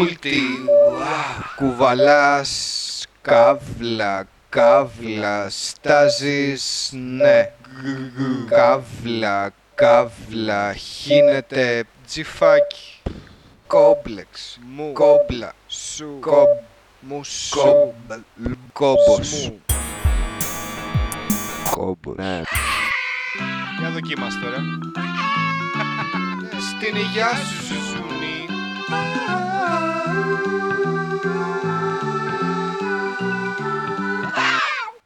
μούλτι. Κουβαλάς καύλα, καύλα Στάζεις, ναι. Καύλα, καύλα Χύνεται τζιφάκι. Κόμπλεξ, μου, κόμπλα, σου, κόμπ, μου, σου, κόμπος. Κόμπος. Ναι. Για δοκίμαστε τώρα. Στην υγειά σου